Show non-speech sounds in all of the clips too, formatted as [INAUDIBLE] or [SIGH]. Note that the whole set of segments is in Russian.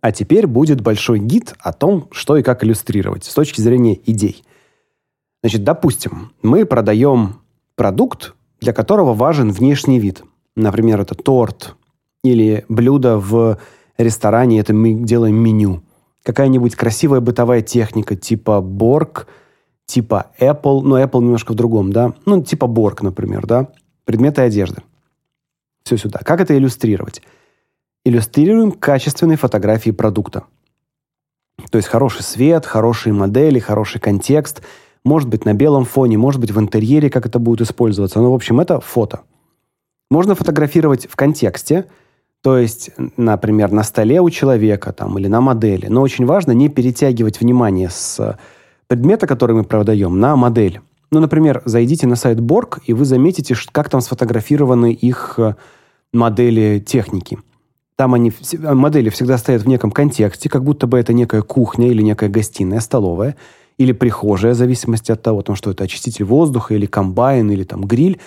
А теперь будет большой гид о том, что и как иллюстрировать с точки зрения идей. Значит, допустим, мы продаем продукт, для которого важен внешний вид. Например, это торт или блюдо в ресторане, это мы делаем меню. Какая-нибудь красивая бытовая техника типа Borg, типа Apple, но Apple немножко в другом, да? Ну, типа Borg, например, да? Предметы одежды. Все сюда. Как это иллюстрировать? Иллюстрируем качественные фотографии продукта. То есть хороший свет, хорошие модели, хороший контекст. Может быть на белом фоне, может быть в интерьере, как это будет использоваться. Ну, в общем, это фото. Можно фотографировать в контексте, то есть, например, на столе у человека там, или на модели. Но очень важно не перетягивать внимание с предмета, который мы продаем, на модель. Ну, например, зайдите на сайт Borg, и вы заметите, как там сфотографированы их э, модели техники. Там они, модели всегда стоят в неком контексте, как будто бы это некая кухня или некая гостиная, столовая, или прихожая, в зависимости от того, что это очиститель воздуха, или комбайн, или там гриль.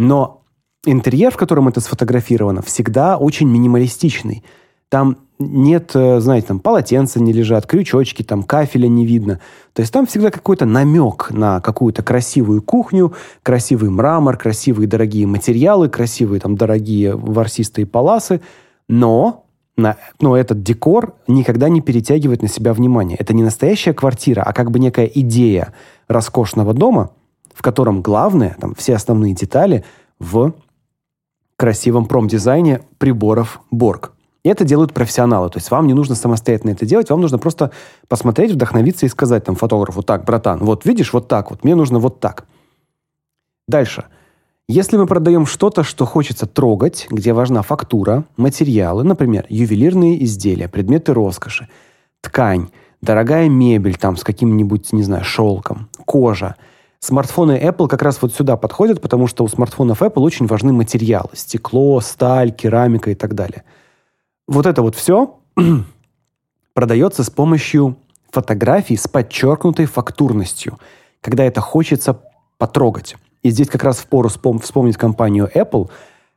Но интерьер, в котором это сфотографировано, всегда очень минималистичный. Там нет, э, знаете, там полотенца не лежат, крючочки, там кафеля не видно. То есть там всегда какой-то намек на какую-то красивую кухню, красивый мрамор, красивые дорогие материалы, красивые там дорогие ворсистые паласы – но на, но этот декор никогда не перетягивает на себя внимание. Это не настоящая квартира, а как бы некая идея роскошного дома, в котором главное, там все основные детали в красивом промдизайне приборов Borg. И это делают профессионалы. То есть вам не нужно самостоятельно это делать, вам нужно просто посмотреть, вдохновиться и сказать там фотографу, так, братан, вот видишь, вот так вот, мне нужно вот так. Дальше. Если мы продаем что-то, что хочется трогать, где важна фактура, материалы, например, ювелирные изделия, предметы роскоши, ткань, дорогая мебель там с каким-нибудь, не знаю, шелком, кожа. Смартфоны Apple как раз вот сюда подходят, потому что у смартфонов Apple очень важны материалы: стекло, сталь, керамика и так далее. Вот это вот все [CLEARS THROAT] продается с помощью фотографий с подчеркнутой фактурностью, когда это хочется потрогать. И здесь как раз впору вспомнить компанию Apple,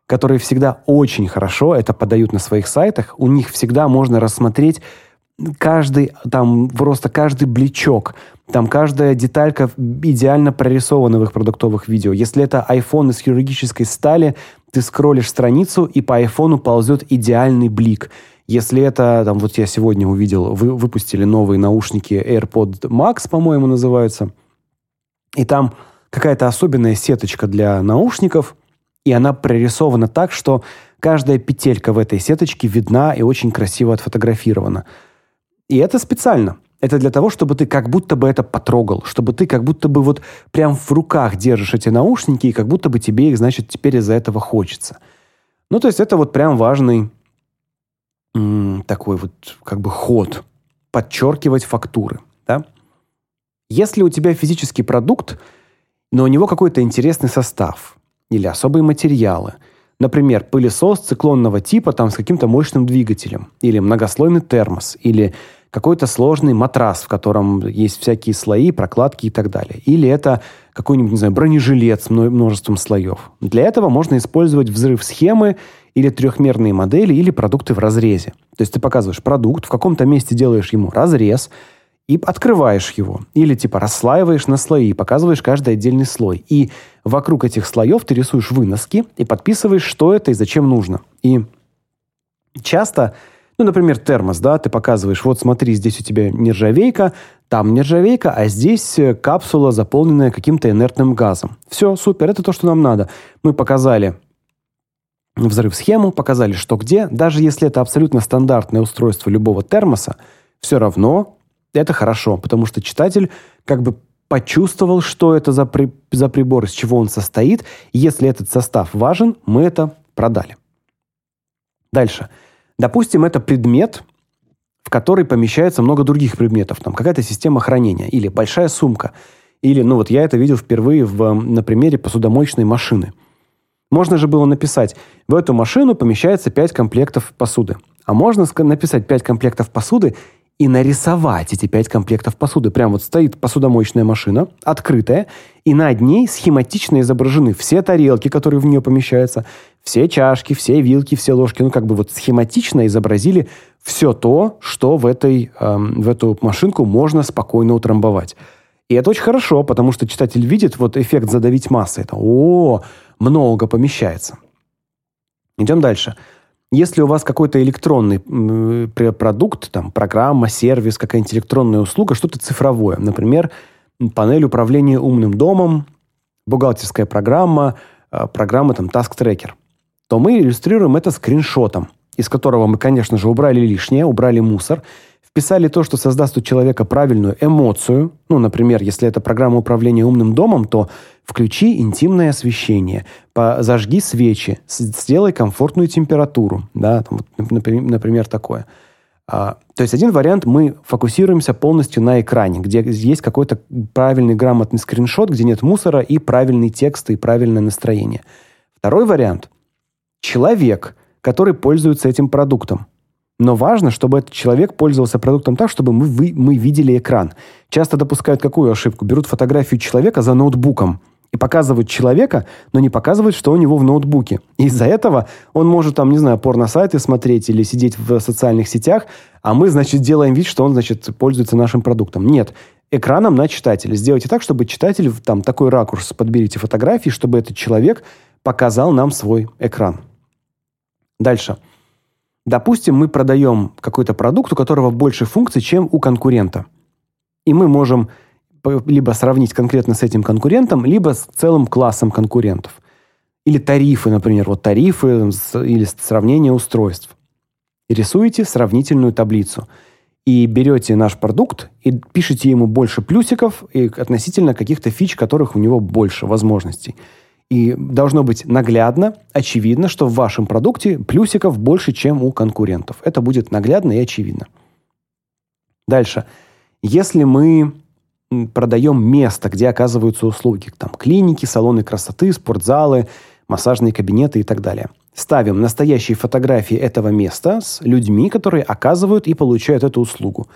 которые всегда очень хорошо это подают на своих сайтах. У них всегда можно рассмотреть каждый там просто каждый бличок, там каждая деталька идеально прорисована в их продуктовых видео. Если это iPhone из хирургической стали, ты скроллишь страницу и по iPhone ползет идеальный блик. Если это, там вот я сегодня увидел, вы выпустили новые наушники AirPod Max, по-моему, называются. И там какая-то особенная сеточка для наушников, и она прорисована так, что каждая петелька в этой сеточке видна и очень красиво отфотографирована. И это специально. Это для того, чтобы ты как будто бы это потрогал, чтобы ты как будто бы вот прям в руках держишь эти наушники, и как будто бы тебе их, значит, теперь из-за этого хочется. Ну, то есть это вот прям важный такой вот как бы ход подчеркивать фактуры, да? Если у тебя физический продукт, но у него какой-то интересный состав или особые материалы. Например, пылесос циклонного типа там с каким-то мощным двигателем, или многослойный термос, или какой-то сложный матрас, в котором есть всякие слои, прокладки и так далее. Или это какой-нибудь, не знаю, бронежилет с множеством слоев. Для этого можно использовать взрыв схемы или трехмерные модели, или продукты в разрезе. То есть ты показываешь продукт, в каком-то месте делаешь ему разрез, и открываешь его. Или типа расслаиваешь на слои, показываешь каждый отдельный слой. И вокруг этих слоев ты рисуешь выноски и подписываешь, что это и зачем нужно. И часто, ну, например, термос, да, ты показываешь, вот смотри, здесь у тебя нержавейка, там нержавейка, а здесь э, капсула, заполненная каким-то инертным газом. Все, супер, это то, что нам надо. Мы показали взрыв-схему, показали, что где. Даже если это абсолютно стандартное устройство любого термоса, все равно это хорошо, потому что читатель как бы почувствовал, что это за, при, за прибор, из чего он состоит. Если этот состав важен, мы это продали. Дальше. Допустим, это предмет, в который помещается много других предметов. Там какая-то система хранения или большая сумка. Или, ну вот я это видел впервые в, на примере посудомоечной машины. Можно же было написать, в эту машину помещается 5 комплектов посуды. А можно написать 5 комплектов посуды и нарисовать эти пять комплектов посуды. Прям вот стоит посудомоечная машина, открытая, и над ней схематично изображены все тарелки, которые в нее помещаются, все чашки, все вилки, все ложки. Ну, как бы вот схематично изобразили все то, что в, этой, эм, в эту машинку можно спокойно утрамбовать. И это очень хорошо, потому что читатель видит вот эффект задавить массой. Это, о, много помещается. Идем дальше. Если у вас какой-то электронный продукт, там, программа, сервис, какая-нибудь электронная услуга, что-то цифровое, например, панель управления умным домом, бухгалтерская программа, э, программа там Task Tracker, то мы иллюстрируем это скриншотом, из которого мы, конечно же, убрали лишнее, убрали мусор, вписали то, что создаст у человека правильную эмоцию. Ну, например, если это программа управления умным домом, то включи интимное освещение, зажги свечи, сделай комфортную температуру, да, там, например, такое. А, то есть один вариант мы фокусируемся полностью на экране, где есть какой-то правильный грамотный скриншот, где нет мусора и правильный текст и правильное настроение. Второй вариант человек, который пользуется этим продуктом. Но важно, чтобы этот человек пользовался продуктом так, чтобы мы, вы, мы видели экран. Часто допускают какую ошибку? Берут фотографию человека за ноутбуком и показывают человека, но не показывают, что у него в ноутбуке. Из-за этого он может там, не знаю, порно-сайты смотреть или сидеть в социальных сетях, а мы, значит, делаем вид, что он, значит, пользуется нашим продуктом. Нет, экраном на читателя. Сделайте так, чтобы читатель, там, такой ракурс, подберите фотографии, чтобы этот человек показал нам свой экран. Дальше. Допустим, мы продаем какой-то продукт, у которого больше функций, чем у конкурента. И мы можем либо сравнить конкретно с этим конкурентом, либо с целым классом конкурентов. Или тарифы, например, вот тарифы или сравнение устройств. Рисуете сравнительную таблицу. И берете наш продукт и пишете ему больше плюсиков и относительно каких-то фич, которых у него больше возможностей. И должно быть наглядно, очевидно, что в вашем продукте плюсиков больше, чем у конкурентов. Это будет наглядно и очевидно. Дальше. Если мы продаем место, где оказываются услуги, там клиники, салоны красоты, спортзалы, массажные кабинеты и так далее. Ставим настоящие фотографии этого места с людьми, которые оказывают и получают эту услугу.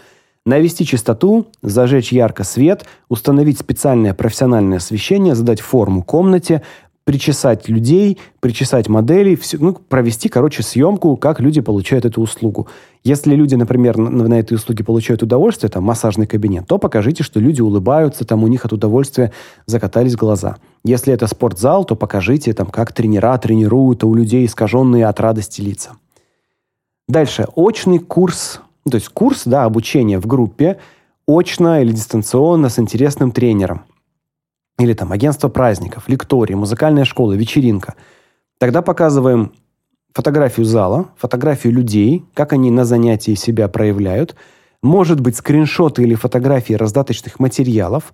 Навести чистоту, зажечь ярко свет, установить специальное профессиональное освещение, задать форму комнате, причесать людей, причесать модели, все, ну, провести, короче, съемку, как люди получают эту услугу. Если люди, например, на, на этой услуге получают удовольствие, там, массажный кабинет, то покажите, что люди улыбаются, там, у них от удовольствия закатались глаза. Если это спортзал, то покажите, там, как тренера тренируют, а у людей искаженные от радости лица. Дальше. Очный курс, то есть курс, да, обучение в группе, очно или дистанционно с интересным тренером – или там агентство праздников, лекторий, музыкальная школа, вечеринка. Тогда показываем фотографию зала, фотографию людей, как они на занятии себя проявляют, может быть, скриншоты или фотографии раздаточных материалов,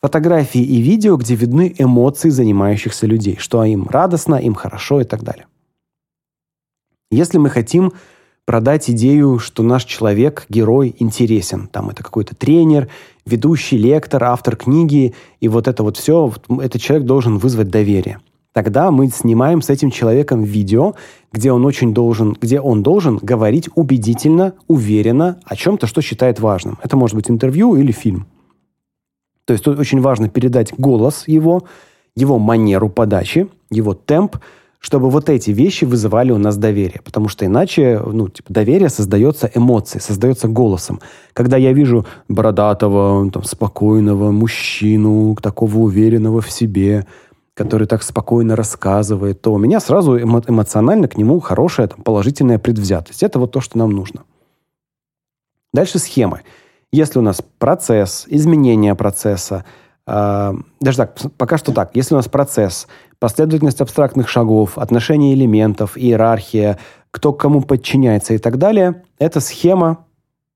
фотографии и видео, где видны эмоции занимающихся людей, что им радостно, им хорошо и так далее. Если мы хотим продать идею, что наш человек, герой интересен. Там это какой-то тренер, ведущий, лектор, автор книги, и вот это вот все, этот человек должен вызвать доверие. Тогда мы снимаем с этим человеком видео, где он очень должен, где он должен говорить убедительно, уверенно о чем-то, что считает важным. Это может быть интервью или фильм. То есть тут очень важно передать голос его, его манеру подачи, его темп, чтобы вот эти вещи вызывали у нас доверие. Потому что иначе, ну, типа, доверие создается эмоцией, создается голосом. Когда я вижу бородатого, там, спокойного мужчину, такого уверенного в себе, который так спокойно рассказывает, то у меня сразу эмо- эмоционально к нему хорошая, там, положительная предвзятость. Это вот то, что нам нужно. Дальше схемы. Если у нас процесс, изменение процесса, даже так, пока что так, если у нас процесс – последовательность абстрактных шагов, отношения элементов, иерархия, кто кому подчиняется и так далее, это схема,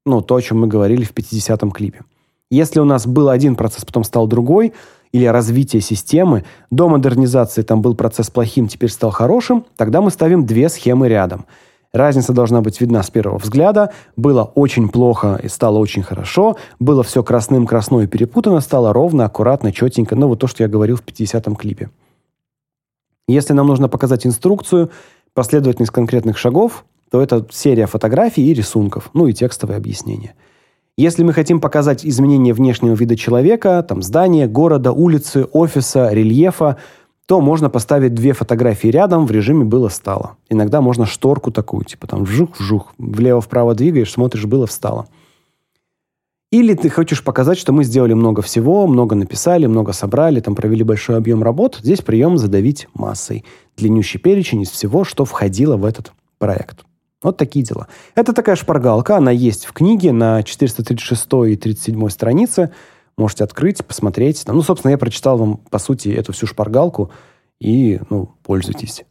ну, то, о чем мы говорили в 50-м клипе. Если у нас был один процесс, потом стал другой, или развитие системы, до модернизации там был процесс плохим, теперь стал хорошим, тогда мы ставим две схемы рядом. Разница должна быть видна с первого взгляда. Было очень плохо и стало очень хорошо. Было все красным, красной и перепутано, стало ровно, аккуратно, четенько. Ну, вот то, что я говорил в 50-м клипе. Если нам нужно показать инструкцию, последовательность конкретных шагов, то это серия фотографий и рисунков, ну и текстовое объяснение. Если мы хотим показать изменение внешнего вида человека, там здания, города, улицы, офиса, рельефа, то можно поставить две фотографии рядом в режиме было-стало. Иногда можно шторку такую, типа там вжух-вжух, влево-вправо двигаешь, смотришь было-встало. Или ты хочешь показать, что мы сделали много всего, много написали, много собрали, там провели большой объем работ. Здесь прием задавить массой. Длиннющий перечень из всего, что входило в этот проект. Вот такие дела. Это такая шпаргалка, она есть в книге на 436 и 37 странице. Можете открыть, посмотреть. Ну, собственно, я прочитал вам, по сути, эту всю шпаргалку и, ну, пользуйтесь.